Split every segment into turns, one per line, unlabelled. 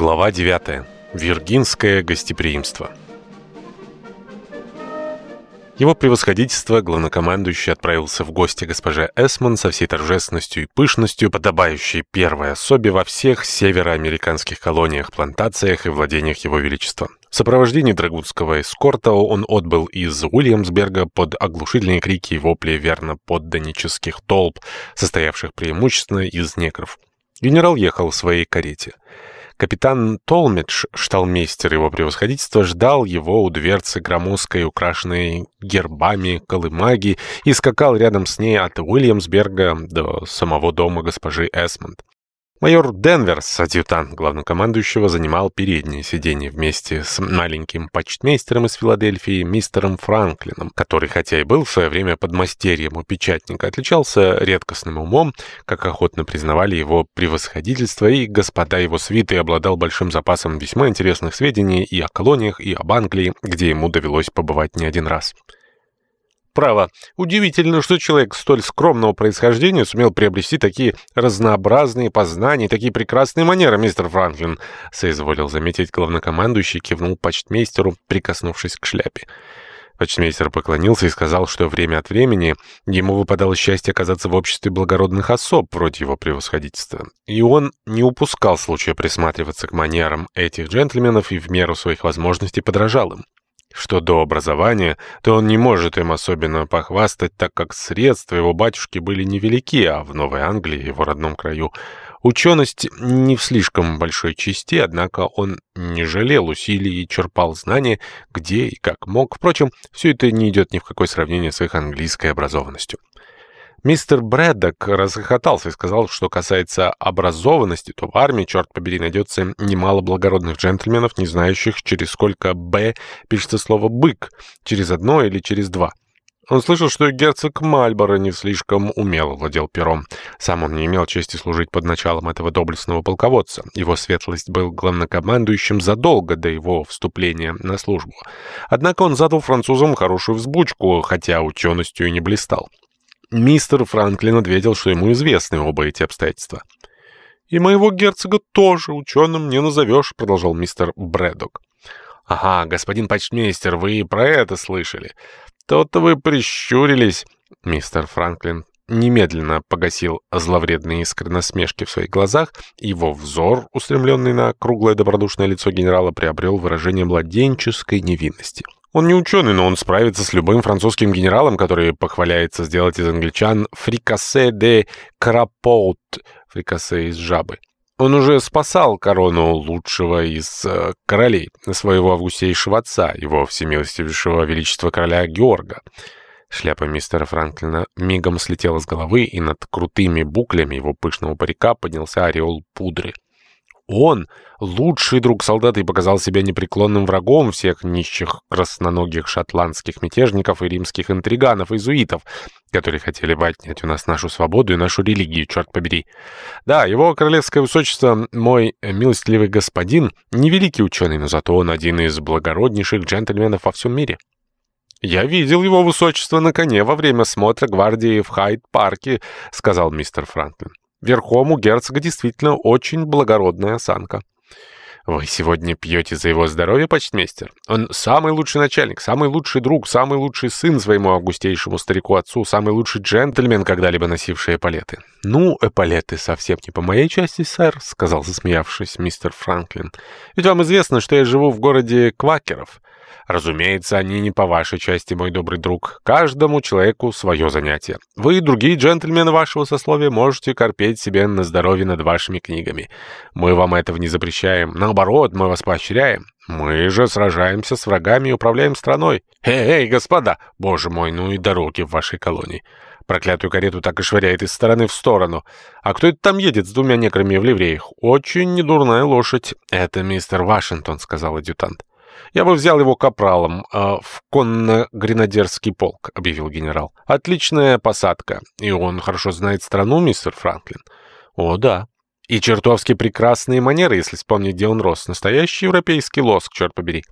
Глава 9. Виргинское гостеприимство. Его превосходительство, главнокомандующий, отправился в гости госпоже Эсмон со всей торжественностью и пышностью, подобающей первой особе во всех североамериканских колониях, плантациях и владениях его величества. В сопровождении драгунского эскорта он отбыл из Уильямсберга под оглушительные крики и вопли верно подданнических толп, состоявших преимущественно из негров. Генерал ехал в своей карете. Капитан Толмидж, шталмейстер его превосходительства, ждал его у дверцы громоздкой, украшенной гербами колымаги, и скакал рядом с ней от Уильямсберга до самого дома госпожи Эсмонд. Майор Денверс, адъютант главнокомандующего, занимал переднее сиденье вместе с маленьким почтмейстером из Филадельфии, мистером Франклином, который, хотя и был в свое время подмастерьем у печатника, отличался редкостным умом, как охотно признавали его превосходительство, и господа его свиты обладал большим запасом весьма интересных сведений и о колониях, и об Англии, где ему довелось побывать не один раз. Право, удивительно, что человек столь скромного происхождения сумел приобрести такие разнообразные познания, такие прекрасные манеры, мистер Франклин, соизволил заметить главнокомандующий, кивнул почтмейстеру, прикоснувшись к шляпе. Почтмейстер поклонился и сказал, что время от времени ему выпадало счастье оказаться в обществе благородных особ вроде его превосходительства. И он не упускал случая присматриваться к манерам этих джентльменов и в меру своих возможностей подражал им. Что до образования, то он не может им особенно похвастать, так как средства его батюшки были невелики, а в Новой Англии, его родном краю, ученость не в слишком большой части, однако он не жалел усилий и черпал знания, где и как мог. Впрочем, все это не идет ни в какое сравнение с их английской образованностью. Мистер Брэддок расхохотался и сказал, что касается образованности, то в армии, черт побери, найдется немало благородных джентльменов, не знающих, через сколько «б» пишется слово «бык», через одно или через два. Он слышал, что герцог Мальборо не слишком умело владел пером. Сам он не имел чести служить под началом этого доблестного полководца. Его светлость был главнокомандующим задолго до его вступления на службу. Однако он задал французам хорошую взбучку, хотя ученостью и не блистал. Мистер Франклин ответил, что ему известны оба эти обстоятельства. «И моего герцога тоже ученым не назовешь», — продолжал мистер Брэдок. «Ага, господин почтмейстер, вы про это слышали. То-то вы прищурились». Мистер Франклин немедленно погасил зловредные искры насмешки в своих глазах, его взор, устремленный на круглое добродушное лицо генерала, приобрел выражение младенческой невинности. Он не ученый, но он справится с любым французским генералом, который похваляется сделать из англичан фрикасе де крапот, фрикасе из жабы. Он уже спасал корону лучшего из э, королей, своего августейшего отца, его всемилостивейшего величества короля Георга. Шляпа мистера Франклина мигом слетела с головы, и над крутыми буклями его пышного парика поднялся ореол пудры. Он, лучший друг солдата, и показал себя непреклонным врагом всех нищих красноногих шотландских мятежников и римских интриганов, изуитов, которые хотели бы отнять у нас нашу свободу и нашу религию, черт побери. Да, его королевское высочество, мой милостливый господин, не великий ученый, но зато он один из благороднейших джентльменов во всем мире. «Я видел его высочество на коне во время смотра гвардии в Хайд-парке», — сказал мистер Франклин. Верхом у герцога действительно очень благородная осанка. Вы сегодня пьете за его здоровье, почтмейстер? Он самый лучший начальник, самый лучший друг, самый лучший сын своему августейшему старику-отцу, самый лучший джентльмен, когда-либо носивший эполеты. Ну, эполеты совсем не по моей части, сэр, — сказал, засмеявшись, мистер Франклин. Ведь вам известно, что я живу в городе Квакеров. Разумеется, они не по вашей части, мой добрый друг. Каждому человеку свое занятие. Вы и другие джентльмены вашего сословия можете корпеть себе на здоровье над вашими книгами. Мы вам этого не запрещаем. Наоборот, мы вас поощряем. Мы же сражаемся с врагами и управляем страной. Эй, эй, господа! Боже мой, ну и дороги в вашей колонии. Проклятую карету так и швыряет из стороны в сторону. А кто это там едет с двумя некрами в ливреях? Очень недурная лошадь. Это мистер Вашингтон, сказал адъютант. «Я бы взял его капралом э, в конно-гренадерский полк», — объявил генерал. «Отличная посадка. И он хорошо знает страну, мистер Франклин?» «О, да. И чертовски прекрасные манеры, если вспомнить, где он рос. Настоящий европейский лоск, черт побери.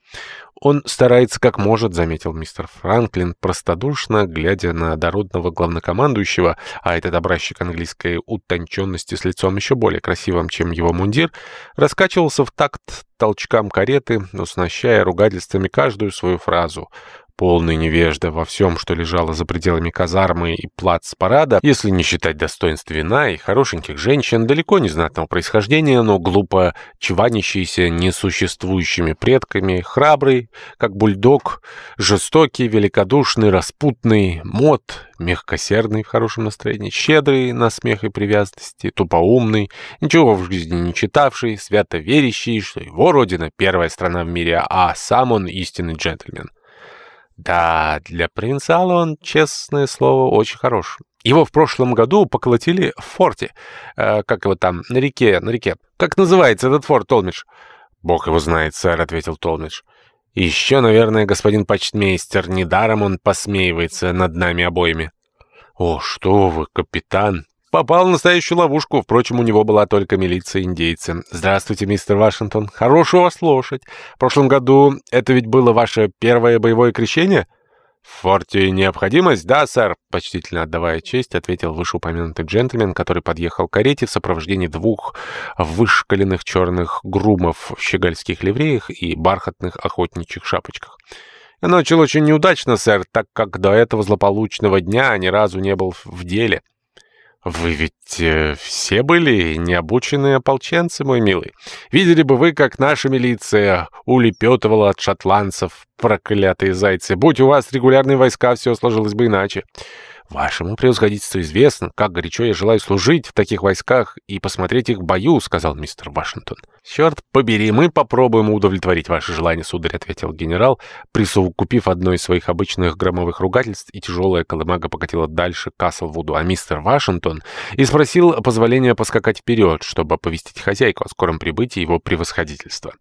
Он старается как может, заметил мистер Франклин, простодушно, глядя на дородного главнокомандующего, а этот образчик английской утонченности с лицом еще более красивым, чем его мундир, раскачивался в такт толчкам кареты, уснащая ругательствами каждую свою фразу полный невежда во всем, что лежало за пределами казармы и плац-парада, если не считать достоинств вина и хорошеньких женщин, далеко не знатного происхождения, но глупо чванящиеся несуществующими предками, храбрый, как бульдог, жестокий, великодушный, распутный, мод, мягкосердный в хорошем настроении, щедрый на смех и привязанности, тупоумный, ничего в жизни не читавший, свято верящий, что его родина — первая страна в мире, а сам он истинный джентльмен. Да, для принца Аллон, честное слово, очень хорош. Его в прошлом году поколотили в форте. Э, как его там? На реке, на реке. Как называется этот форт, Толмидж? Бог его знает, сэр, — ответил Толмидж. Еще, наверное, господин почтмейстер, недаром он посмеивается над нами обоими. О, что вы, капитан! Попал в настоящую ловушку. Впрочем, у него была только милиция индейцы. Здравствуйте, мистер Вашингтон. Хорошая у вас лошадь. В прошлом году это ведь было ваше первое боевое крещение? В форте необходимость? Да, сэр. Почтительно отдавая честь, ответил вышеупомянутый джентльмен, который подъехал к карете в сопровождении двух вышкаленных черных грумов в щегольских ливреях и бархатных охотничьих шапочках. Начал очень неудачно, сэр, так как до этого злополучного дня ни разу не был в деле. Вы ведь э, все были необученные ополченцы, мой милый. Видели бы вы, как наша милиция улепетывала от шотландцев, проклятые зайцы. Будь у вас регулярные войска, все сложилось бы иначе. «Вашему превосходительству известно, как горячо я желаю служить в таких войсках и посмотреть их в бою», — сказал мистер Вашингтон. «Черт побери, мы попробуем удовлетворить ваше желание, сударь», — ответил генерал, присовокупив одно из своих обычных громовых ругательств, и тяжелая колымага покатила дальше Каслвуду, а мистер Вашингтон и спросил позволения поскакать вперед, чтобы оповестить хозяйку о скором прибытии его превосходительства.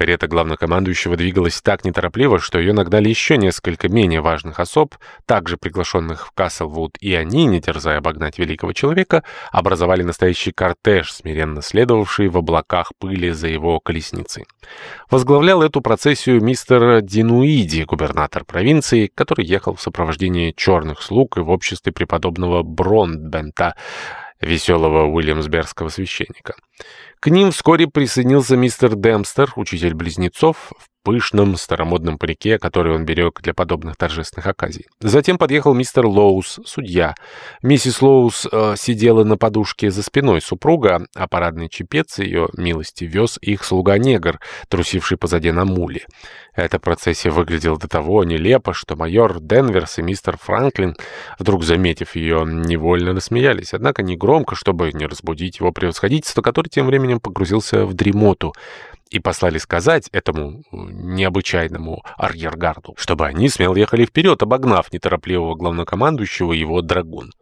Карета главнокомандующего двигалась так неторопливо, что ее нагнали еще несколько менее важных особ, также приглашенных в Каслвуд, и они, не терзая обогнать великого человека, образовали настоящий кортеж, смиренно следовавший в облаках пыли за его колесницей. Возглавлял эту процессию мистер Динуиди, губернатор провинции, который ехал в сопровождении черных слуг и в обществе преподобного Брондбента, веселого уильямсбергского священника. К ним вскоре присоединился мистер Демстер, учитель близнецов, в пышном старомодном парике, который он берег для подобных торжественных оказий. Затем подъехал мистер Лоус, судья. Миссис Лоус э, сидела на подушке за спиной супруга, а парадный чепец ее милости вез их слуга-негр, трусивший позади на муле. Эта процессия выглядела до того нелепо, что майор Денверс и мистер Франклин, вдруг заметив ее, невольно рассмеялись, однако не громко, чтобы не разбудить его превосходительство, который тем временем погрузился в дремоту и послали сказать этому э, необычайному арьергарду, чтобы они смело ехали вперед, обогнав неторопливого главнокомандующего его драгун.